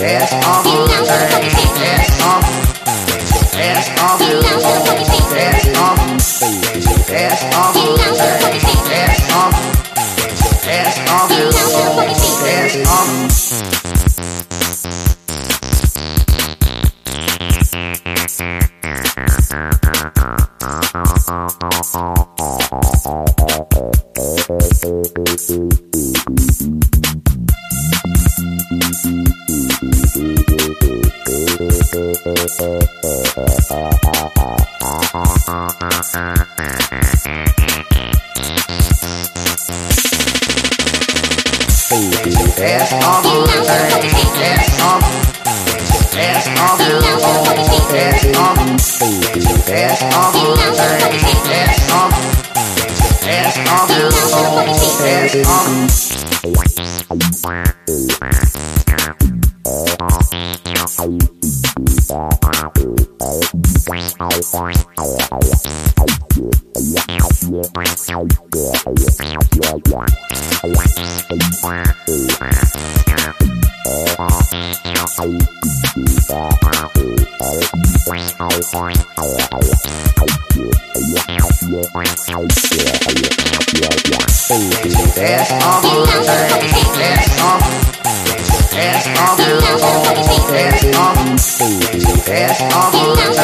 ass off. Take his ass off. Take his ass off. Take his ass off. Take his ass off. Take his ass off. Take his ass off. Take his ass off. Thank you. ass off the ass off. Ass off ass off. Ass off ass off. Ass off ass off. It's all over, it's all ass off, ass off, ass off, ass off.